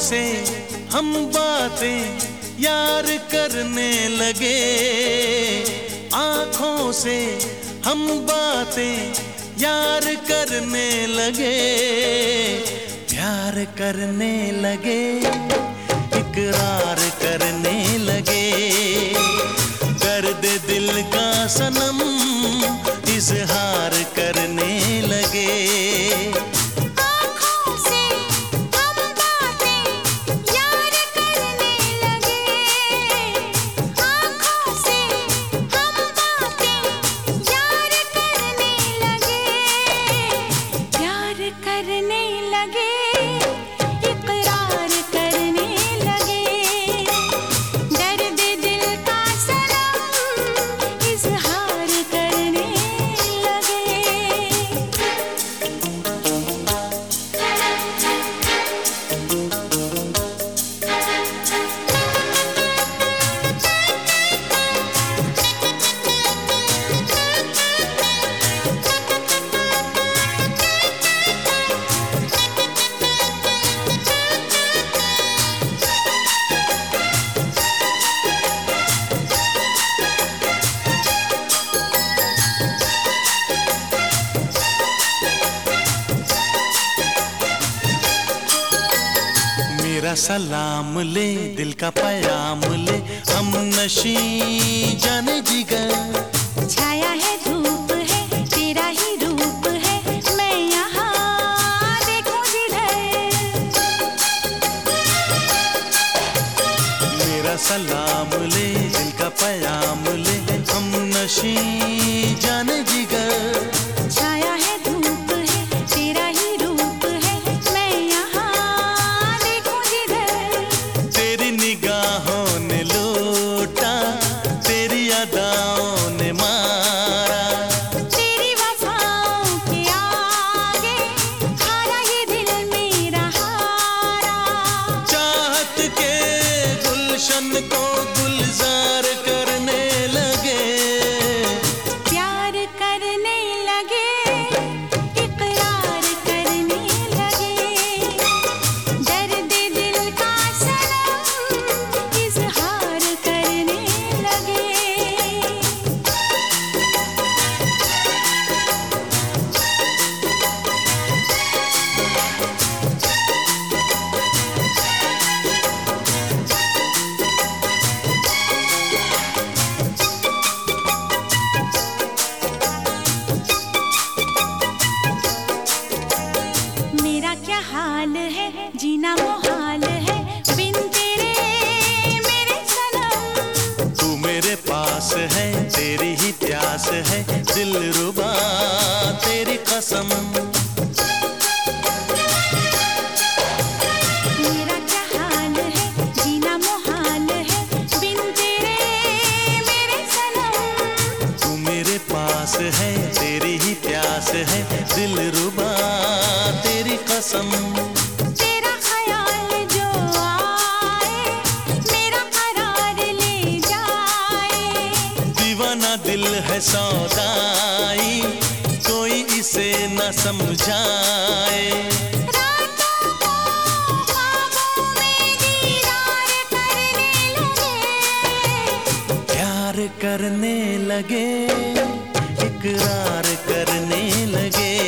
से हम बातें यार करने लगे। आँखों से हम बातें यार करने लगे। प्यार करने लगे, इकरार करने लगे। कर दे दिल का सनम मेरा सलाम ले दिल का पयाम ले। हम नशी जाने जिगर। छाया है धूप है तेरा ही रूप है। मैं यहाँ देखूँ जिधर। मेरा सलाम ले दिल का पयाम ले। हम नशी time to go हाल है, जीना मोहाल है। बिन तेरे, मेरे सनम। तू मेरे पास है, तेरी ही प्यास है, दिल रुबा तेरी कसम। सौदाई, कोई इसे न समझाए। करने लगे, इकरार करने लगे।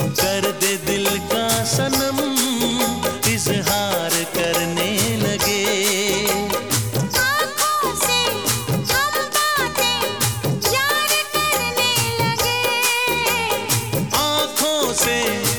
कर दे दिल का सनम você.